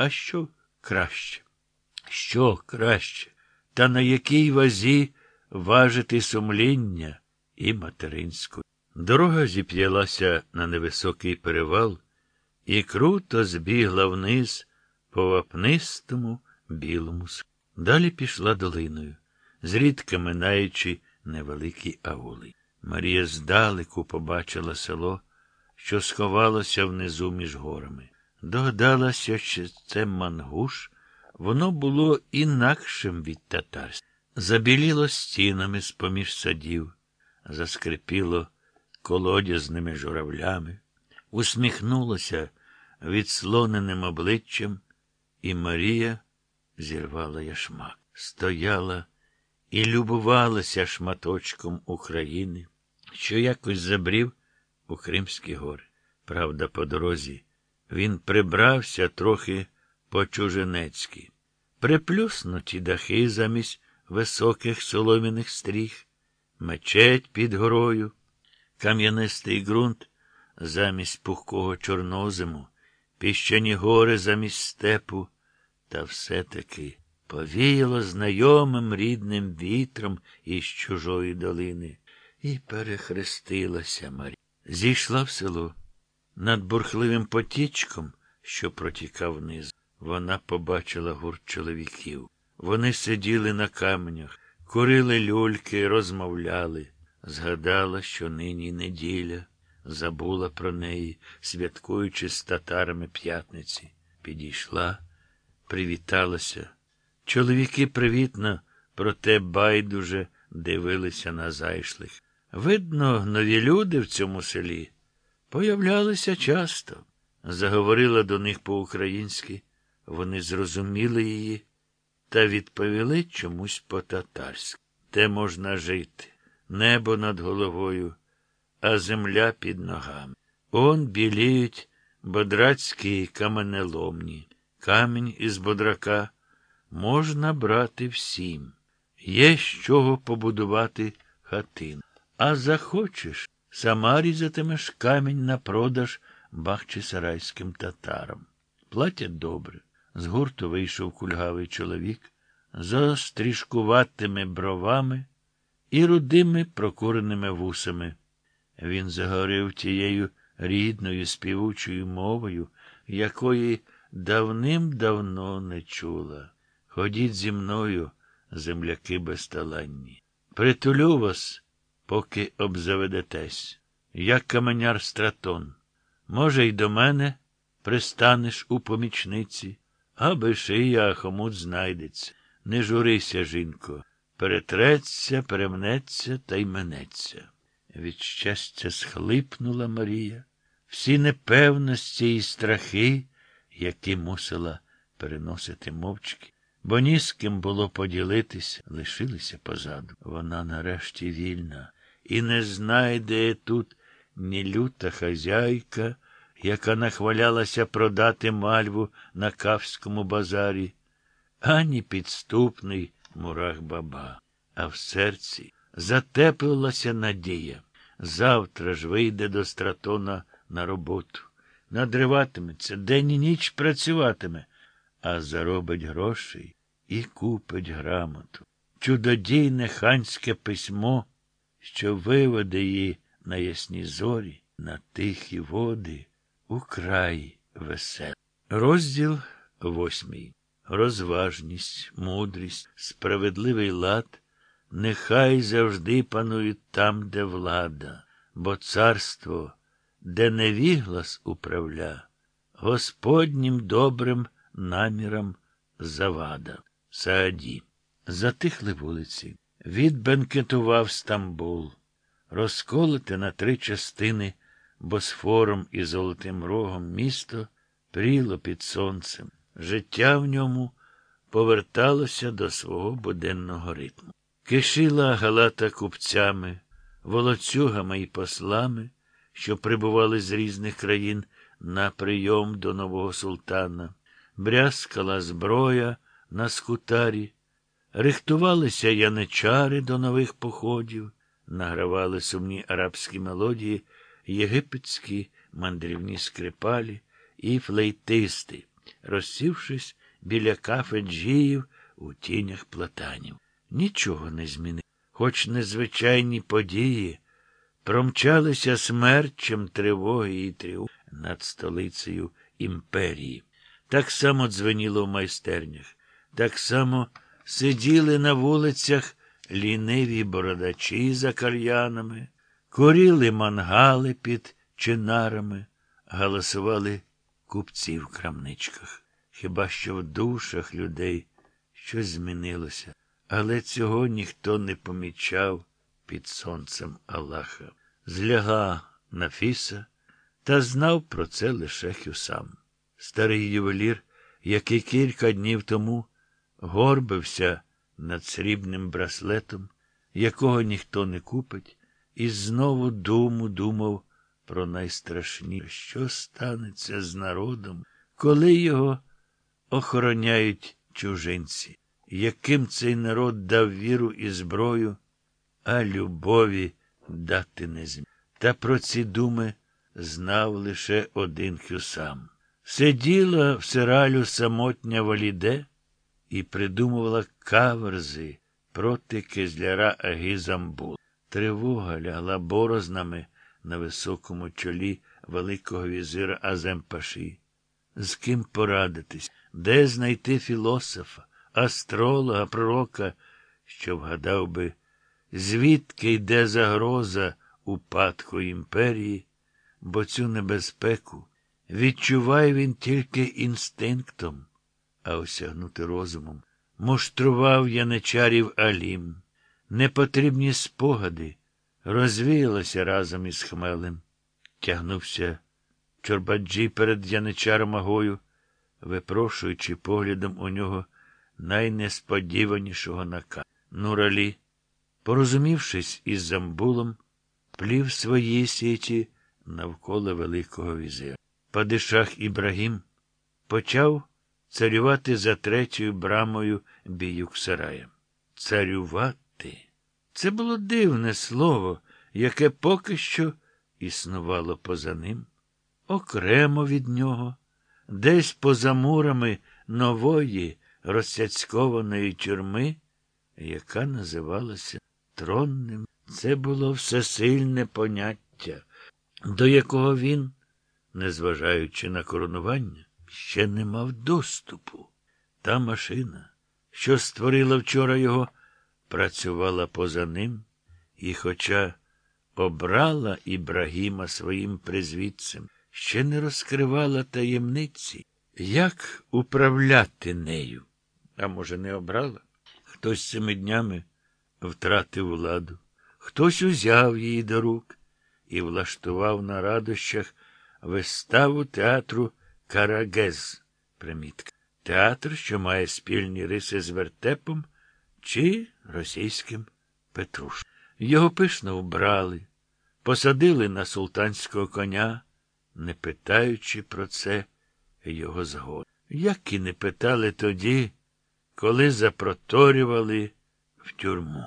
А що краще? Що краще? Та на якій вазі важити сумління і материнську? Дорога зіп'ялася на невисокий перевал і круто збігла вниз по вапнистому білому схилу. Далі пішла долиною, зрідка минаючи невеликі аули. Марія здалеку побачила село, що сховалося внизу між горами. Догадалася, що це мангуш, воно було інакшим від татарського. Забіліло стінами з поміж садів, заскрипіло колодязними журавлями, усміхнулося відслоненим обличчям, і Марія зірвала яшмак, стояла і любувалася шматочком України, що якось забрів у Кримські гори. Правда, по дорозі він прибрався трохи по-чужинецьки. Приплюснуті дахи замість високих солом'яних стріх, мечеть під горою, кам'янистий ґрунт замість пухкого чорнозиму, піщані гори замість степу, та все-таки повіяло знайомим рідним вітром із чужої долини, і перехрестилася Марія. Зійшла в село. Над бурхливим потічком, що протікав вниз, вона побачила гурт чоловіків. Вони сиділи на каменях, курили люльки, розмовляли. Згадала, що нині неділя, забула про неї, святкуючи з татарами п'ятниці. Підійшла, привіталася. Чоловіки привітно, проте байдуже дивилися на зайшлих. Видно, нові люди в цьому селі появлялися часто. Заговорила до них по-українськи. Вони зрозуміли її та відповіли чомусь по-татарськи. Де можна жити? Небо над головою, а земля під ногами. Он біліють бодрацькі каменеломні. Камінь із бодрака можна брати всім. Є з чого побудувати хатину. А захочеш, сама різатимеш камінь на продаж бахчисарайським татарам. Платять добре. З гурту вийшов кульгавий чоловік з острішкуватими бровами і рудими прокуреними вусами. Він заговорив тією рідною співучою мовою, якої давним-давно не чула. Ходіть зі мною, земляки безталанні. Притулю вас, поки обзаведетесь. Я каменяр стратон. Може, й до мене пристанеш у помічниці, аби шия хомут знайдеться. Не журися, жінко, перетреться, перемнеться та й менеться. Від щастя схлипнула Марія. Всі непевності і страхи, які мусила переносити мовчки, бо ні з ким було поділитися, лишилися позаду. Вона нарешті вільна і не знайде тут ні люта хазяйка, яка нахвалялася продати мальву на Кавському базарі, ані підступний мурах баба. А в серці затеплилася надія. Завтра ж вийде до стратона на роботу. Надриватиметься, день і ніч працюватиме, а заробить грошей і купить грамоту. Чудодійне ханське письмо, що виведе її на ясні зорі, на тихі води, у край весел. Розділ восьмий. Розважність, мудрість, справедливий лад нехай завжди панують там, де влада, бо царство, де невіглас управля, Господнім добрим намірам завада. Сааді. Затихли вулиці. Відбенкетував Стамбул. Розколоте на три частини босфором і Золотим Рогом місто пріло під сонцем. Життя в ньому поверталося до свого буденного ритму. Кишила галата купцями, волоцюгами і послами, що прибували з різних країн на прийом до нового султана, брязкала зброя на скутарі, рихтувалися яничари до нових походів, награвали сумні арабські мелодії, єгипетські мандрівні скрипалі і флейтисти, розсівшись біля кафе джіїв у тінях платанів. Нічого не змінив, хоч незвичайні події промчалися смерчем тривоги і тріумфу над столицею імперії. Так само дзвеніло в майстернях, так само сиділи на вулицях ліниві бородачі за кальянами, куріли мангали під чинарами, галасували купці в крамничках. Хіба що в душах людей щось змінилося, але цього ніхто не помічав під сонцем Аллаха. Зляга Нафіса та знав про це лише Хюсам. Старий ювелір, який кілька днів тому горбився над срібним браслетом, якого ніхто не купить, і знову думу думав про найстрашніше, що станеться з народом, коли його охороняють чужинці, яким цей народ дав віру і зброю, а любові дати не зміг. Та про ці думи знав лише один Хюсам. Сиділа в сиралю самотня валіде і придумувала каверзи проти кизляра Агізамбул. Тривога лягла борознами на високому чолі Великого візира Аземпаші. З ким порадитись, де знайти філософа, астролога, пророка, що вгадав би, звідки йде загроза упадку імперії, бо цю небезпеку відчуває він тільки інстинктом, а осягнути розумом. Муштрував яничарів Алім. Непотрібні спогади розвіялися разом із хмелем. Тягнувся Чорбаджі перед яничаром Агою, випрошуючи поглядом у нього найнесподіванішого нака. Нуралі, порозумівшись із Замбулом, плів свої сіті навколо Великого візира. Падишах Ібрагім почав царювати за третьою брамою Біюксарая. Царювати це було дивне слово, яке поки що існувало поза ним, окремо від нього, десь поза мурами нової розсяцькованої тюрми, яка називалася тронним. Це було всесильне поняття, до якого він, незважаючи на коронування, ще не мав доступу. Та машина, що створила вчора його, працювала поза ним, і, хоча обрала Ібрагіма своїм призвідцем, ще не розкривала таємниці, як управляти нею. А може, не обрала? Хтось цими днями втратив владу, хтось узяв її до рук і влаштував на радощах виставу театру Карагез. Примітка. Театр, що має спільні риси з вертепом чи російським Петруш. Його пишно вбрали, посадили на султанського коня, не питаючи про це його згоди. Як і не питали тоді, коли запроторювали в тюрму.